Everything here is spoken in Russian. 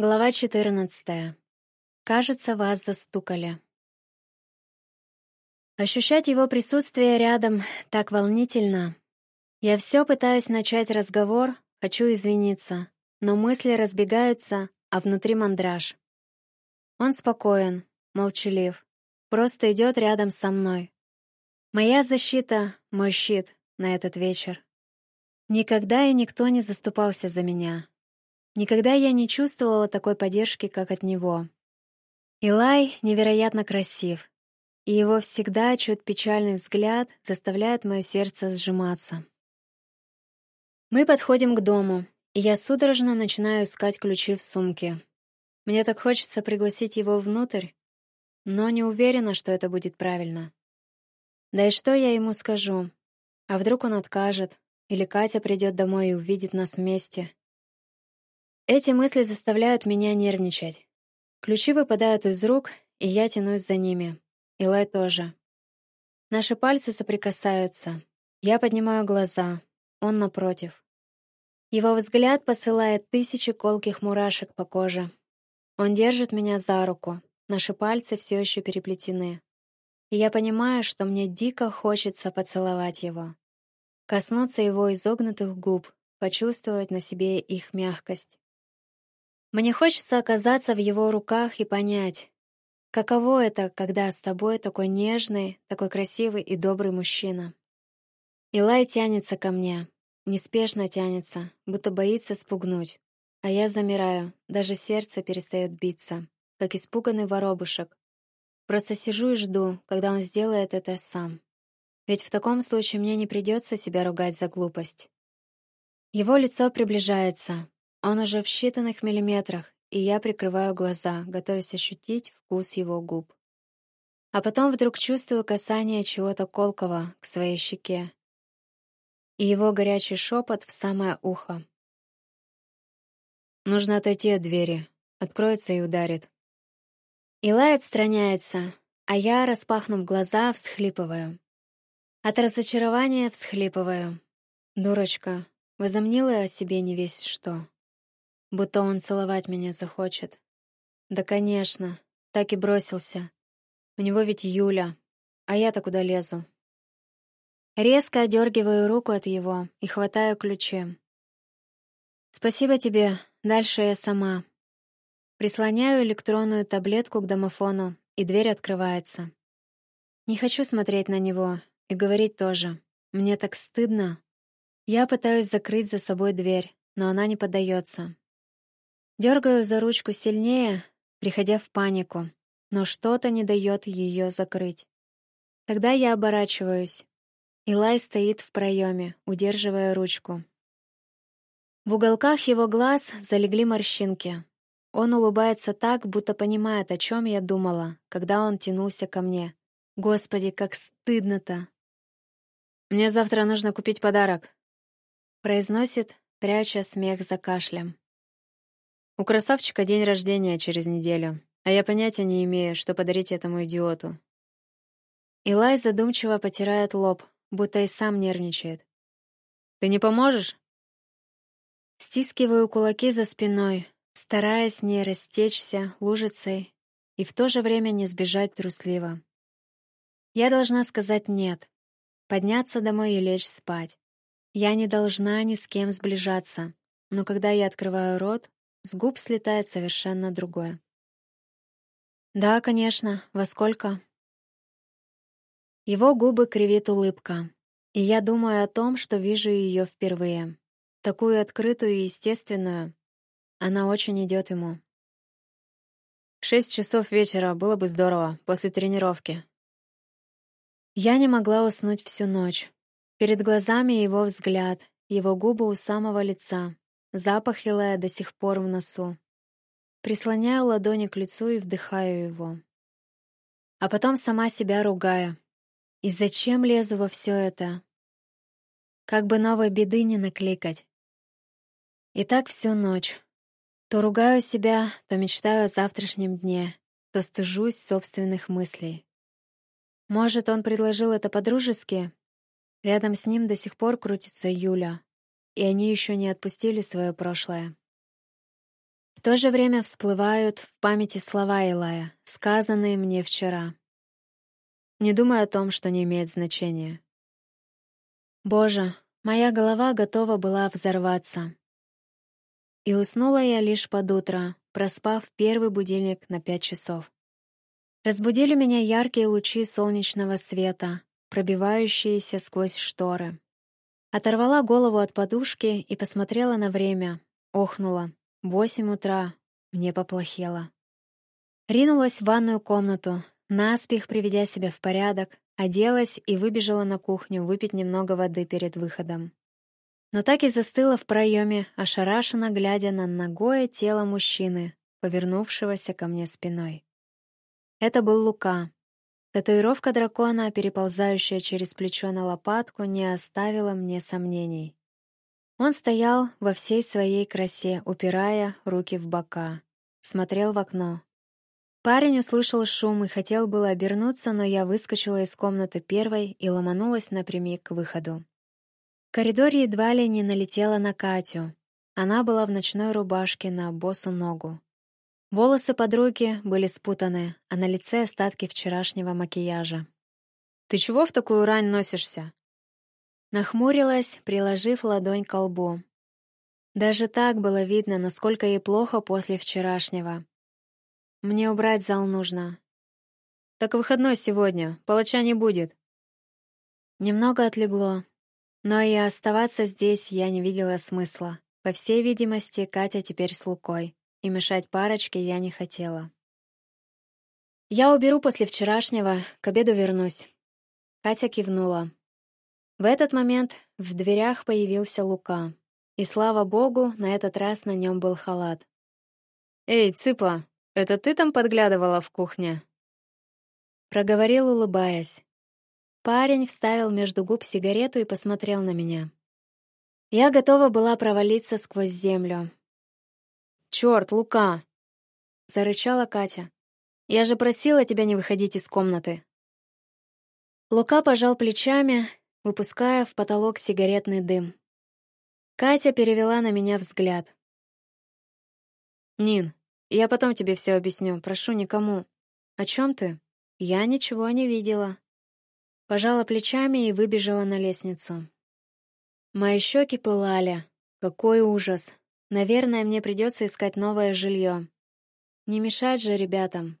Глава 14. Кажется, вас застукали. Ощущать его присутствие рядом так волнительно. Я все пытаюсь начать разговор, хочу извиниться, но мысли разбегаются, а внутри мандраж. Он спокоен, молчалив, просто идет рядом со мной. Моя защита — мой щит на этот вечер. Никогда и никто не заступался за меня. Никогда я не чувствовала такой поддержки, как от него. Илай невероятно красив, и его всегда чуть печальный взгляд заставляет мое сердце сжиматься. Мы подходим к дому, и я судорожно начинаю искать ключи в сумке. Мне так хочется пригласить его внутрь, но не уверена, что это будет правильно. Да и что я ему скажу? А вдруг он откажет? Или Катя придет домой и увидит нас вместе? Эти мысли заставляют меня нервничать. Ключи выпадают из рук, и я тянусь за ними. Илай тоже. Наши пальцы соприкасаются. Я поднимаю глаза. Он напротив. Его взгляд посылает тысячи колких мурашек по коже. Он держит меня за руку. Наши пальцы все еще переплетены. И я понимаю, что мне дико хочется поцеловать его. Коснуться его изогнутых губ, почувствовать на себе их мягкость. Мне хочется оказаться в его руках и понять, каково это, когда с тобой такой нежный, такой красивый и добрый мужчина. Илай тянется ко мне, неспешно тянется, будто боится спугнуть. А я замираю, даже сердце перестает биться, как испуганный воробушек. Просто сижу и жду, когда он сделает это сам. Ведь в таком случае мне не придется себя ругать за глупость. Его лицо приближается, он уже в считанных миллиметрах, и я прикрываю глаза, готовясь ощутить вкус его губ. А потом вдруг чувствую касание чего-то колкого к своей щеке и его горячий шепот в самое ухо. Нужно отойти от двери. Откроется и ударит. Илай отстраняется, а я, распахнув глаза, всхлипываю. От разочарования всхлипываю. Дурочка, возомнила о себе не весь что будто он целовать меня захочет. Да, конечно, так и бросился. У него ведь Юля, а я-то куда лезу? Резко одергиваю руку от его и хватаю ключи. «Спасибо тебе, дальше я сама». Прислоняю электронную таблетку к домофону, и дверь открывается. Не хочу смотреть на него и говорить тоже. Мне так стыдно. Я пытаюсь закрыть за собой дверь, но она не поддается. Дергаю за ручку сильнее, приходя в панику, но что-то не дает ее закрыть. Тогда я оборачиваюсь. Илай стоит в проеме, удерживая ручку. В уголках его глаз залегли морщинки. Он улыбается так, будто понимает, о чем я думала, когда он тянулся ко мне. Господи, как стыдно-то. «Мне завтра нужно купить подарок», — произносит, пряча смех за кашлем. У красавчика день рождения через неделю, а я понятия не имею, что подарить этому идиоту. Илай задумчиво потирает лоб, будто и сам нервничает. «Ты не поможешь?» Стискиваю кулаки за спиной, стараясь не растечься лужицей и в то же время не сбежать трусливо. Я должна сказать «нет», подняться домой и лечь спать. Я не должна ни с кем сближаться, но когда я открываю рот, с губ слетает совершенно другое. «Да, конечно. Во сколько?» Его губы кривит улыбка, и я думаю о том, что вижу ее впервые. Такую открытую и естественную. Она очень идет ему. Шесть часов вечера было бы здорово, после тренировки. Я не могла уснуть всю ночь. Перед глазами его взгляд, его губы у самого лица, Запах Илая до сих пор в носу. Прислоняю ладони к лицу и вдыхаю его. А потом сама себя ругаю. И зачем лезу во все это? Как бы новой беды не накликать. И так всю ночь. То ругаю себя, то мечтаю о завтрашнем дне, то стыжусь собственных мыслей. Может, он предложил это по-дружески? Рядом с ним до сих пор крутится Юля и они еще не отпустили свое прошлое. В то же время всплывают в памяти слова Илая, сказанные мне вчера. Не думай о том, что не имеет значения. Боже, моя голова готова была взорваться. И уснула я лишь под утро, проспав первый будильник на пять часов. Разбудили меня яркие лучи солнечного света, пробивающиеся сквозь шторы. Оторвала голову от подушки и посмотрела на время. Охнула. Восемь утра. Мне поплохело. Ринулась в ванную комнату, наспех приведя себя в порядок, оделась и выбежала на кухню выпить немного воды перед выходом. Но так и застыла в проеме, ошарашенно глядя на ногое тело мужчины, повернувшегося ко мне спиной. Это был Лука. Татуировка дракона, переползающая через плечо на лопатку, не оставила мне сомнений. Он стоял во всей своей красе, упирая руки в бока. Смотрел в окно. Парень услышал шум и хотел было обернуться, но я выскочила из комнаты первой и ломанулась напрямик к выходу. В коридоре едва ли не налетела на Катю. Она была в ночной рубашке на босу ногу. Волосы подруги были спутаны, а на лице остатки вчерашнего макияжа. «Ты чего в такую рань носишься?» Нахмурилась, приложив ладонь к лбу. Даже так было видно, насколько ей плохо после вчерашнего. Мне убрать зал нужно. Так выходной сегодня, палача не будет. Немного отлегло, но и оставаться здесь я не видела смысла. По всей видимости, Катя теперь с Лукой, и мешать парочке я не хотела. Я уберу после вчерашнего, к обеду вернусь. Катя кивнула. В этот момент в дверях появился Лука. И слава богу, на этот раз на нем был халат. «Эй, Цыпа, это ты там подглядывала в кухне?» Проговорил, улыбаясь. Парень вставил между губ сигарету и посмотрел на меня. Я готова была провалиться сквозь землю. «Чёрт, Лука!» — зарычала Катя. «Я же просила тебя не выходить из комнаты». Лука пожал плечами, выпуская в потолок сигаретный дым. Катя перевела на меня взгляд. «Нин, я потом тебе все объясню, прошу никому. О чем ты? Я ничего не видела». Пожала плечами и выбежала на лестницу. Мои щеки пылали. Какой ужас. Наверное, мне придется искать новое жилье. Не мешать же ребятам.